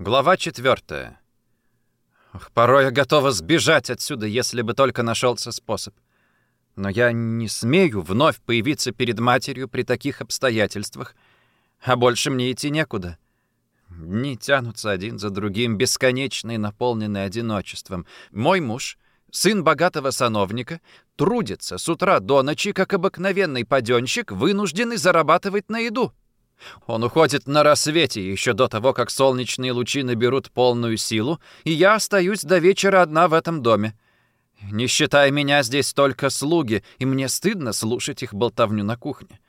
Глава четвертая. Ох, порой я готова сбежать отсюда, если бы только нашелся способ. Но я не смею вновь появиться перед матерью при таких обстоятельствах, а больше мне идти некуда. Дни тянутся один за другим, бесконечные, наполненные одиночеством. Мой муж, сын богатого сановника, трудится с утра до ночи, как обыкновенный паденщик, вынужденный зарабатывать на еду. Он уходит на рассвете, еще до того, как солнечные лучи наберут полную силу, и я остаюсь до вечера одна в этом доме. Не считая меня, здесь только слуги, и мне стыдно слушать их болтовню на кухне.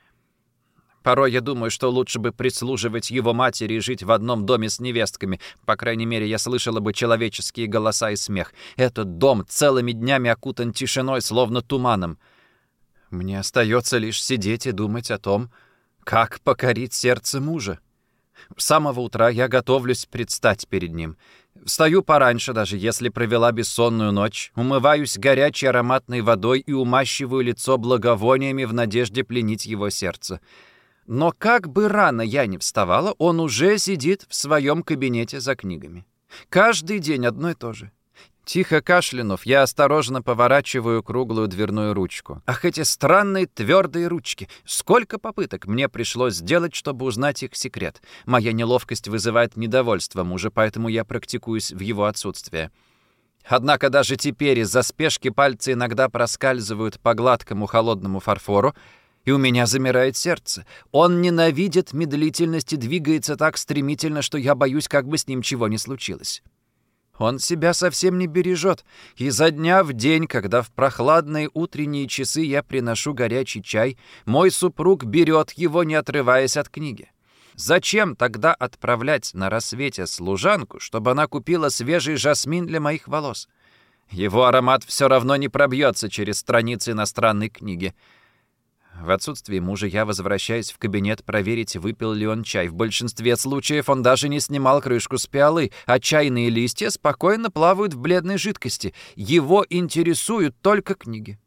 Порой я думаю, что лучше бы прислуживать его матери и жить в одном доме с невестками. По крайней мере, я слышала бы человеческие голоса и смех. Этот дом целыми днями окутан тишиной, словно туманом. Мне остается лишь сидеть и думать о том, как покорить сердце мужа? С самого утра я готовлюсь предстать перед ним. Встаю пораньше, даже если провела бессонную ночь, умываюсь горячей ароматной водой и умащиваю лицо благовониями в надежде пленить его сердце. Но как бы рано я ни вставала, он уже сидит в своем кабинете за книгами. Каждый день одно и то же. Тихо кашлянув, я осторожно поворачиваю круглую дверную ручку. Ах, эти странные твердые ручки! Сколько попыток мне пришлось сделать, чтобы узнать их секрет. Моя неловкость вызывает недовольство мужа, поэтому я практикуюсь в его отсутствие. Однако даже теперь из-за спешки пальцы иногда проскальзывают по гладкому холодному фарфору, и у меня замирает сердце. Он ненавидит медлительность и двигается так стремительно, что я боюсь, как бы с ним чего не случилось. Он себя совсем не бережет. И за дня в день, когда в прохладные утренние часы я приношу горячий чай, мой супруг берет его, не отрываясь от книги. Зачем тогда отправлять на рассвете служанку, чтобы она купила свежий жасмин для моих волос? Его аромат все равно не пробьется через страницы иностранной книги. В отсутствие мужа я возвращаюсь в кабинет проверить, выпил ли он чай. В большинстве случаев он даже не снимал крышку с пиалы, а чайные листья спокойно плавают в бледной жидкости. Его интересуют только книги.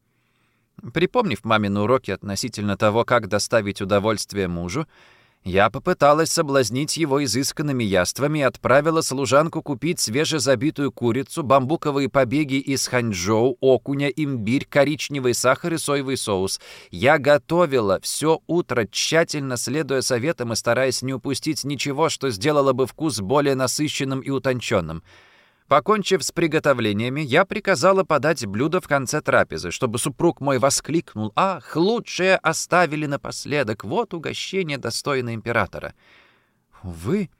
Припомнив мамины уроки относительно того, как доставить удовольствие мужу, я попыталась соблазнить его изысканными яствами и отправила служанку купить свежезабитую курицу, бамбуковые побеги из ханчжоу, окуня, имбирь, коричневый сахар и соевый соус. Я готовила все утро, тщательно следуя советам и стараясь не упустить ничего, что сделало бы вкус более насыщенным и утонченным. Покончив с приготовлениями, я приказала подать блюдо в конце трапезы, чтобы супруг мой воскликнул «Ах, лучшее оставили напоследок! Вот угощение, достойное императора!» Увы,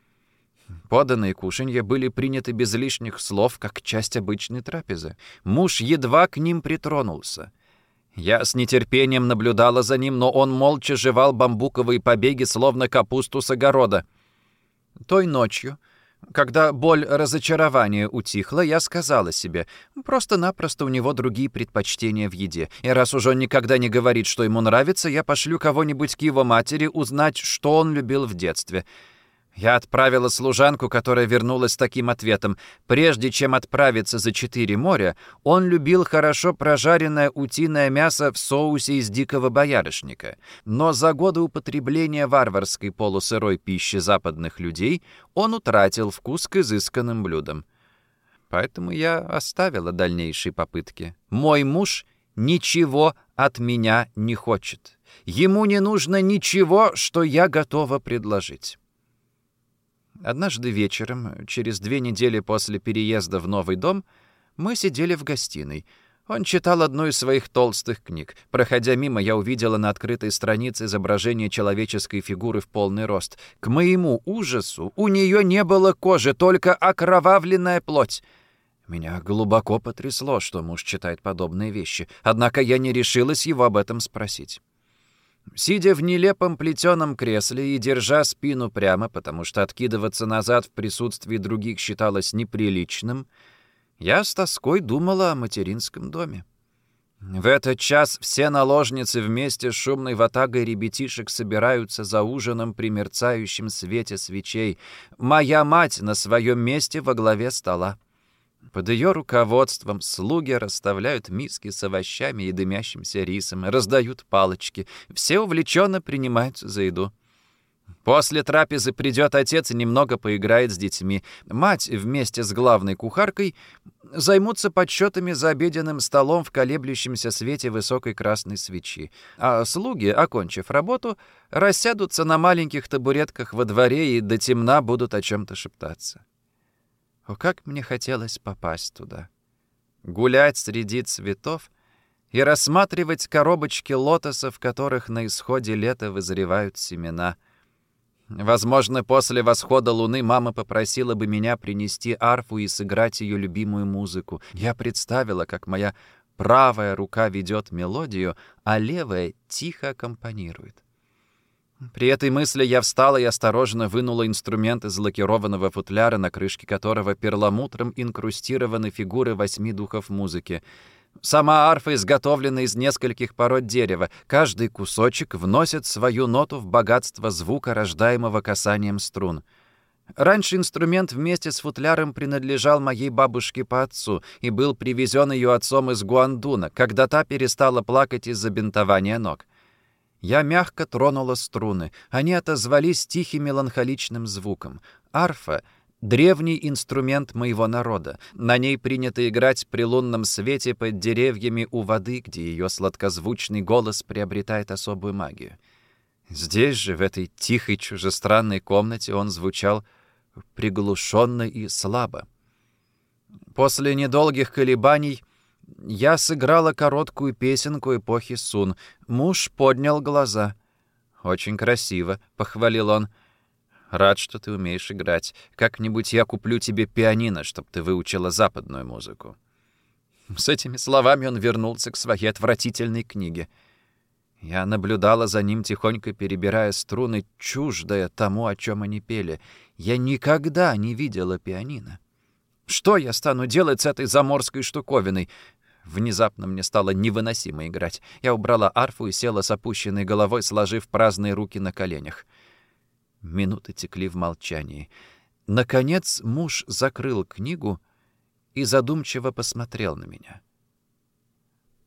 поданные кушанья были приняты без лишних слов, как часть обычной трапезы. Муж едва к ним притронулся. Я с нетерпением наблюдала за ним, но он молча жевал бамбуковые побеги, словно капусту с огорода. Той ночью когда боль разочарования утихла, я сказала себе, просто-напросто у него другие предпочтения в еде. И раз уж он никогда не говорит, что ему нравится, я пошлю кого-нибудь к его матери узнать, что он любил в детстве. Я отправила служанку, которая вернулась с таким ответом. Прежде чем отправиться за четыре моря, он любил хорошо прожаренное утиное мясо в соусе из дикого боярышника. Но за годы употребления варварской полусырой пищи западных людей он утратил вкус к изысканным блюдам. Поэтому я оставила дальнейшие попытки. Мой муж ничего от меня не хочет. Ему не нужно ничего, что я готова предложить. Однажды вечером, через две недели после переезда в новый дом, мы сидели в гостиной. Он читал одну из своих толстых книг. Проходя мимо, я увидела на открытой странице изображение человеческой фигуры в полный рост. К моему ужасу у нее не было кожи, только окровавленная плоть. Меня глубоко потрясло, что муж читает подобные вещи, однако я не решилась его об этом спросить. Сидя в нелепом плетеном кресле и держа спину прямо, потому что откидываться назад в присутствии других считалось неприличным, я с тоской думала о материнском доме. В этот час все наложницы вместе с шумной ватагой ребятишек собираются за ужином при мерцающем свете свечей. Моя мать на своем месте во главе стола. Под ее руководством слуги расставляют миски с овощами и дымящимся рисом, раздают палочки. Все увлеченно принимаются за еду. После трапезы придет отец и немного поиграет с детьми. Мать вместе с главной кухаркой займутся подсчетами за обеденным столом в колеблющемся свете высокой красной свечи. А слуги, окончив работу, рассядутся на маленьких табуретках во дворе и до темна будут о чем-то шептаться. О, как мне хотелось попасть туда. Гулять среди цветов и рассматривать коробочки лотосов, которых на исходе лета вызревают семена — Возможно, после восхода луны мама попросила бы меня принести арфу и сыграть ее любимую музыку. Я представила, как моя правая рука ведет мелодию, а левая тихо аккомпанирует. При этой мысли я встала и осторожно вынула инструмент из лакированного футляра, на крышке которого перламутром инкрустированы фигуры восьми духов музыки — Сама арфа изготовлена из нескольких пород дерева. Каждый кусочек вносит свою ноту в богатство звука, рождаемого касанием струн. Раньше инструмент вместе с футляром принадлежал моей бабушке по отцу и был привезен ее отцом из Гуандуна, когда та перестала плакать из-за бинтования ног. Я мягко тронула струны. Они отозвались тихим меланхоличным звуком. Арфа Древний инструмент моего народа. На ней принято играть при лунном свете под деревьями у воды, где ее сладкозвучный голос приобретает особую магию. Здесь же, в этой тихой чужестранной комнате, он звучал приглушенно и слабо. После недолгих колебаний я сыграла короткую песенку эпохи Сун. Муж поднял глаза. «Очень красиво», — похвалил он, — Рад, что ты умеешь играть. Как-нибудь я куплю тебе пианино, чтобы ты выучила западную музыку». С этими словами он вернулся к своей отвратительной книге. Я наблюдала за ним, тихонько перебирая струны, чуждая тому, о чем они пели. Я никогда не видела пианино. Что я стану делать с этой заморской штуковиной? Внезапно мне стало невыносимо играть. Я убрала арфу и села с опущенной головой, сложив праздные руки на коленях. Минуты текли в молчании. Наконец муж закрыл книгу и задумчиво посмотрел на меня.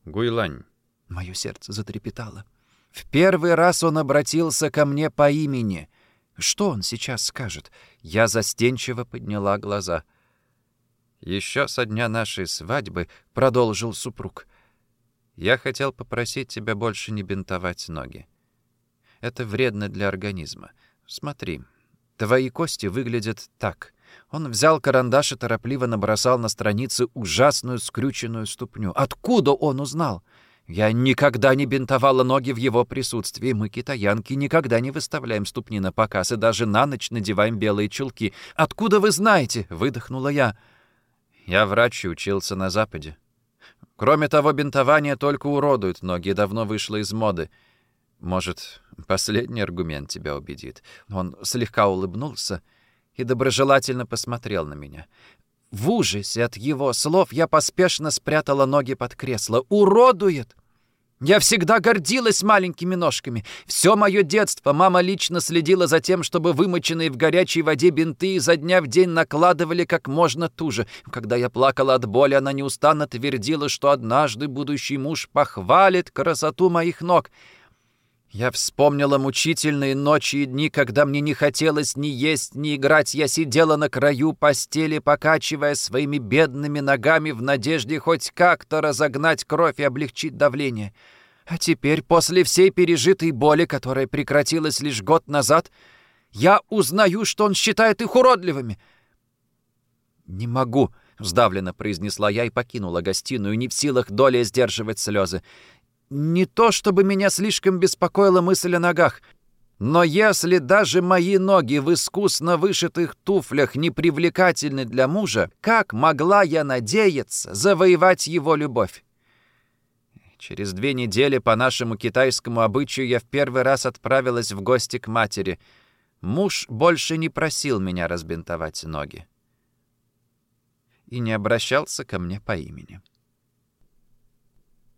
«Гуйлань». Мое сердце затрепетало. В первый раз он обратился ко мне по имени. Что он сейчас скажет? Я застенчиво подняла глаза. «Еще со дня нашей свадьбы», — продолжил супруг, — «я хотел попросить тебя больше не бинтовать ноги. Это вредно для организма. Смотри, твои кости выглядят так. Он взял карандаш и торопливо набросал на странице ужасную скрюченную ступню. Откуда он узнал? Я никогда не бинтовала ноги в его присутствии. Мы, китаянки, никогда не выставляем ступни на показ и даже на ночь надеваем белые чулки. Откуда вы знаете? Выдохнула я. Я врач и учился на Западе. Кроме того, бинтование только уродует ноги, давно вышло из моды. Может, последний аргумент тебя убедит. Он слегка улыбнулся и доброжелательно посмотрел на меня. В ужасе от его слов я поспешно спрятала ноги под кресло. «Уродует!» Я всегда гордилась маленькими ножками. Все мое детство мама лично следила за тем, чтобы вымоченные в горячей воде бинты изо дня в день накладывали как можно туже. Когда я плакала от боли, она неустанно твердила, что однажды будущий муж похвалит красоту моих ног — я вспомнила мучительные ночи и дни, когда мне не хотелось ни есть, ни играть. Я сидела на краю постели, покачивая своими бедными ногами в надежде хоть как-то разогнать кровь и облегчить давление. А теперь, после всей пережитой боли, которая прекратилась лишь год назад, я узнаю, что он считает их уродливыми. «Не могу», — сдавленно произнесла я и покинула гостиную, не в силах доля сдерживать слезы. Не то чтобы меня слишком беспокоила мысль о ногах, но если даже мои ноги в искусно вышитых туфлях не привлекательны для мужа, как могла я надеяться завоевать его любовь? Через две недели по нашему китайскому обычаю я в первый раз отправилась в гости к матери. Муж больше не просил меня разбинтовать ноги и не обращался ко мне по имени.